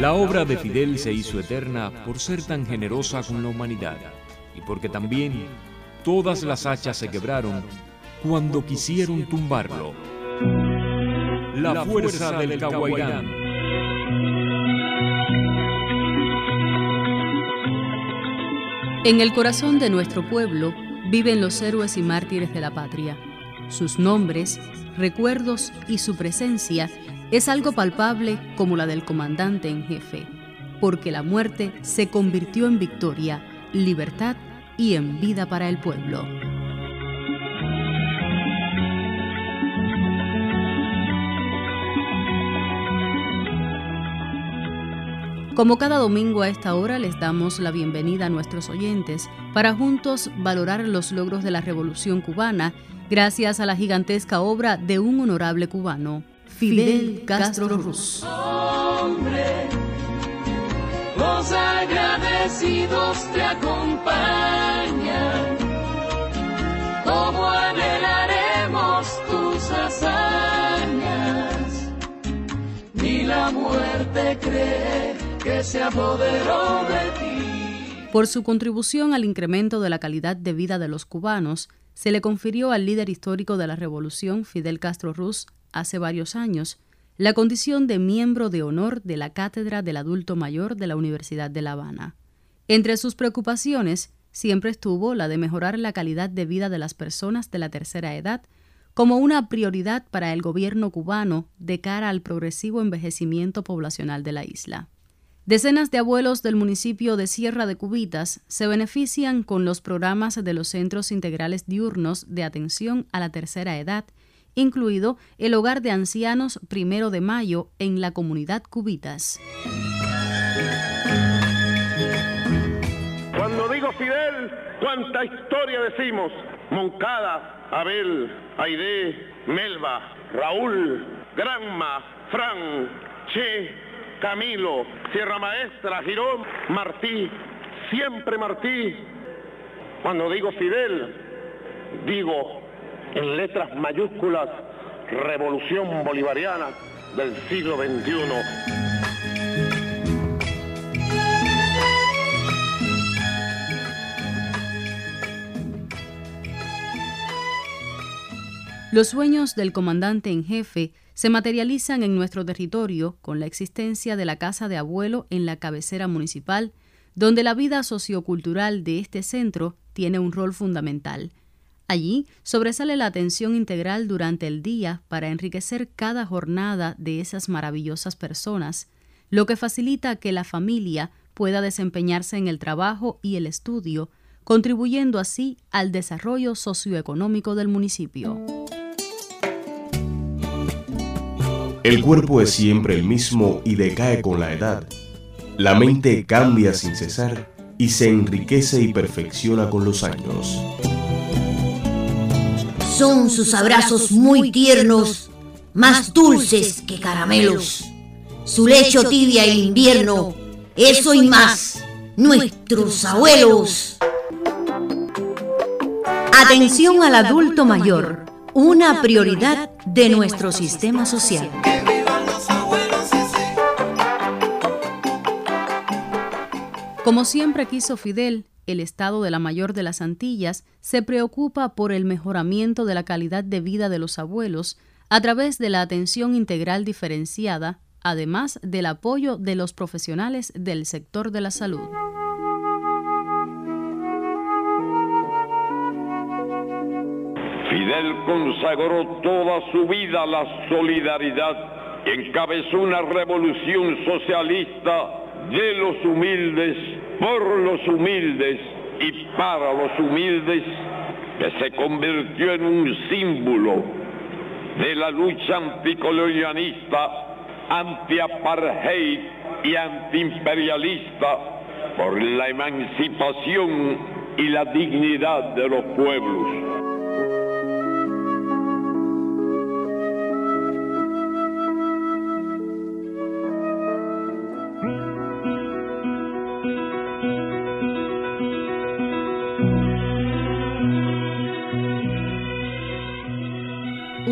La obra de Fidel se hizo eterna por ser tan generosa con la humanidad y porque también todas las hachas se quebraron cuando quisieron tumbarlo. La fuerza del Cahuairán. En el corazón de nuestro pueblo viven los héroes y mártires de la patria. Sus nombres, recuerdos y su presencia es algo palpable como la del comandante en jefe, porque la muerte se convirtió en victoria, libertad y en vida para el pueblo. Como cada domingo a esta hora les damos la bienvenida a nuestros oyentes para juntos valorar los logros de la Revolución cubana gracias a la gigantesca obra de un honorable cubano, Fidel Castro Ruz. Hombre, los agradecidos te acompañan, como anhelaremos tus hazañas, ni la muerte cree que se apoderó de ti. Por su contribución al incremento de la calidad de vida de los cubanos, se le confirió al líder histórico de la revolución, Fidel Castro Ruz, hace varios años, la condición de miembro de honor de la Cátedra del Adulto Mayor de la Universidad de La Habana. Entre sus preocupaciones siempre estuvo la de mejorar la calidad de vida de las personas de la tercera edad como una prioridad para el gobierno cubano de cara al progresivo envejecimiento poblacional de la isla. Decenas de abuelos del municipio de Sierra de Cubitas se benefician con los programas de los centros integrales diurnos de atención a la tercera edad, incluido el Hogar de Ancianos Primero de Mayo en la comunidad Cubitas. Cuando digo Fidel, ¿cuánta historia decimos? Moncada, Abel, Aide, Melba, Raúl, Granma, Fran, Che, Camilo, Sierra Maestra, Girón, Martí, siempre Martí. Cuando digo Fidel, digo en letras mayúsculas Revolución Bolivariana del siglo XXI. Los sueños del comandante en jefe se materializan en nuestro territorio con la existencia de la Casa de Abuelo en la cabecera municipal, donde la vida sociocultural de este centro tiene un rol fundamental. Allí sobresale la atención integral durante el día para enriquecer cada jornada de esas maravillosas personas, lo que facilita que la familia pueda desempeñarse en el trabajo y el estudio, contribuyendo así al desarrollo socioeconómico del municipio. El cuerpo es siempre el mismo y decae con la edad. La mente cambia sin cesar y se enriquece y perfecciona con los años. Son sus abrazos muy tiernos, más dulces que caramelos. Su lecho tibia el invierno, eso y más, nuestros abuelos. Atención al adulto mayor, una prioridad de nuestro sistema social. Como siempre quiso Fidel, el Estado de la Mayor de las Antillas se preocupa por el mejoramiento de la calidad de vida de los abuelos a través de la atención integral diferenciada, además del apoyo de los profesionales del sector de la salud. Fidel consagró toda su vida a la solidaridad y encabezó una revolución socialista de los humildes, por los humildes y para los humildes, que se convirtió en un símbolo de la lucha anticolonialista, anti-apartheid y antiimperialista por la emancipación y la dignidad de los pueblos.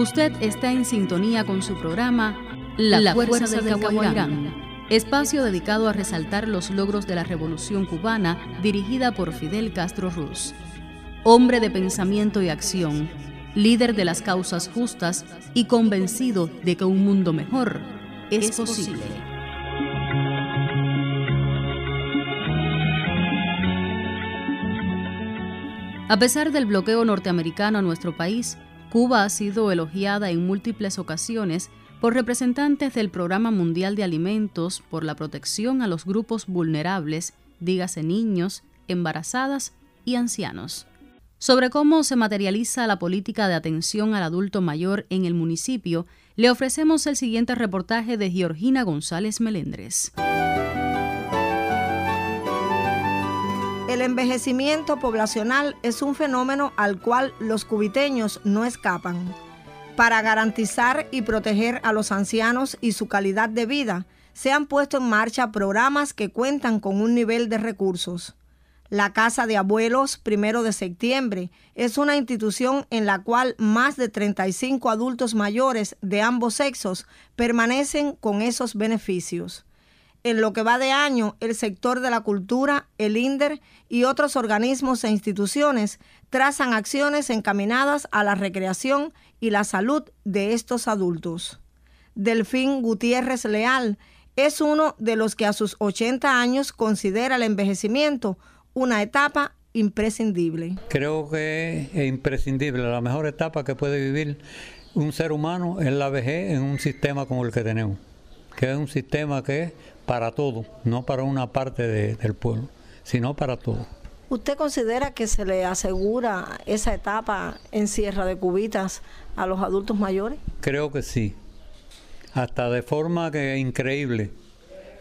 Usted está en sintonía con su programa La, Fuerza, del, Cahuairán, espacio dedicado a resaltar los logros de la Revolución cubana dirigida por Fidel Castro Ruz. Hombre de pensamiento y acción, líder de las causas justas y convencido de que un mundo mejor es, posible. A pesar del bloqueo norteamericano a nuestro país, Cuba ha sido elogiada en múltiples ocasiones por representantes del Programa Mundial de Alimentos por la protección a los grupos vulnerables, dígase niños, embarazadas y ancianos. Sobre cómo se materializa la política de atención al adulto mayor en el municipio, le ofrecemos el siguiente reportaje de Georgina González Melendres. El envejecimiento poblacional es un fenómeno al cual los cubiteños no escapan para garantizar y proteger a los ancianos y su calidad de vida, se han puesto en marcha programas que cuentan con un nivel de recursos. La Casa de Abuelos Primero de Septiembre es una institución en la cual más de 35 adultos mayores de ambos sexos permanecen con esos beneficios. En lo que va de año, el sector de la cultura, el INDER y otros organismos e instituciones trazan acciones encaminadas a la recreación y la salud de estos adultos. Delfín Gutiérrez Leal es uno de los que a sus 80 años considera el envejecimiento una etapa imprescindible. Creo que es imprescindible, la mejor etapa que puede vivir un ser humano es la vejez en un sistema como el que tenemos, que es un sistema que para todo, no para una parte del pueblo, sino para todo. ¿Usted considera que se le asegura esa etapa en Sierra de Cubitas a los adultos mayores? Creo que sí. Hasta de forma que increíble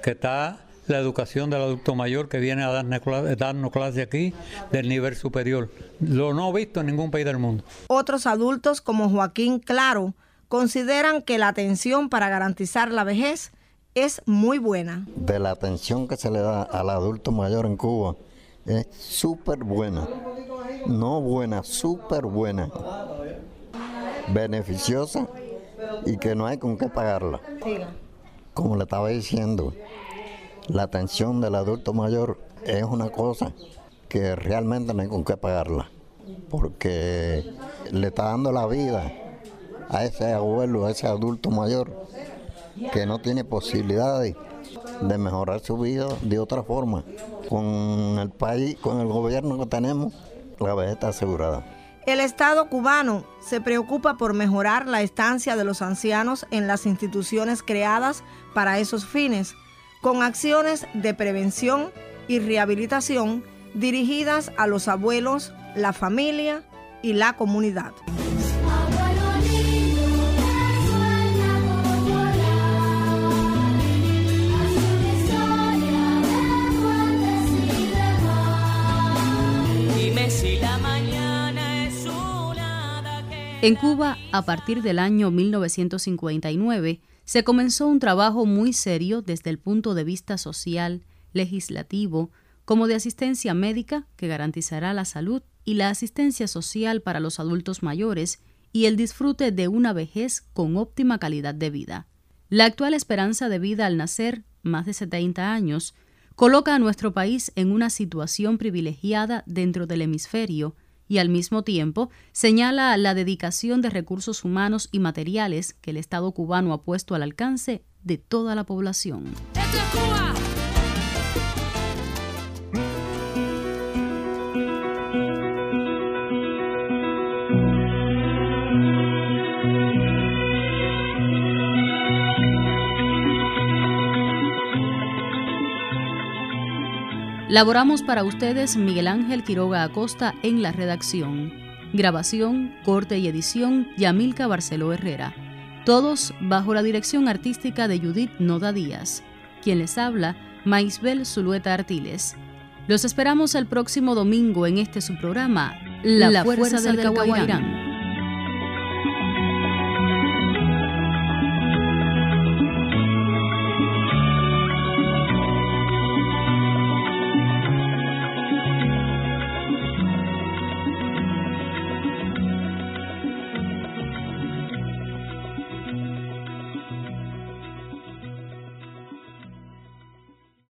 que está la educación del adulto mayor que viene a darnos, darnos clase aquí del nivel superior. Lo no he visto en ningún país del mundo. Otros adultos como Joaquín Claro consideran que la atención para garantizar la vejez es muy buena. De la atención que se le da al adulto mayor en Cuba es súper buena. No buena, súper buena. Beneficiosa y que no hay con qué pagarla. Como le estaba diciendo, la atención del adulto mayor es una cosa que realmente no hay con qué pagarla. Porque le está dando la vida a ese abuelo, a ese adulto mayor que no tiene posibilidades de mejorar su vida de otra forma. Con el país, con el gobierno que tenemos, la vejez está asegurada. El Estado cubano se preocupa por mejorar la estancia de los ancianos en las instituciones creadas para esos fines, con acciones de prevención y rehabilitación dirigidas a los abuelos, la familia y la comunidad. En Cuba, a partir del año 1959, se comenzó un trabajo muy serio desde el punto de vista social, legislativo, como de asistencia médica que garantizará la salud y la asistencia social para los adultos mayores y el disfrute de una vejez con óptima calidad de vida. La actual esperanza de vida al nacer, más de 70 años, coloca a nuestro país en una situación privilegiada dentro del hemisferio y al mismo tiempo señala la dedicación de recursos humanos y materiales que el Estado cubano ha puesto al alcance de toda la población. Laboramos para ustedes Miguel Ángel Quiroga Acosta en la redacción. Grabación, corte y edición Yamilca Barceló Herrera. Todos bajo la dirección artística de Judith Noda Díaz. Quien les habla, Maisbel Zulueta Artiles. Los esperamos el próximo domingo en este su programa, La, Fuerza, del, del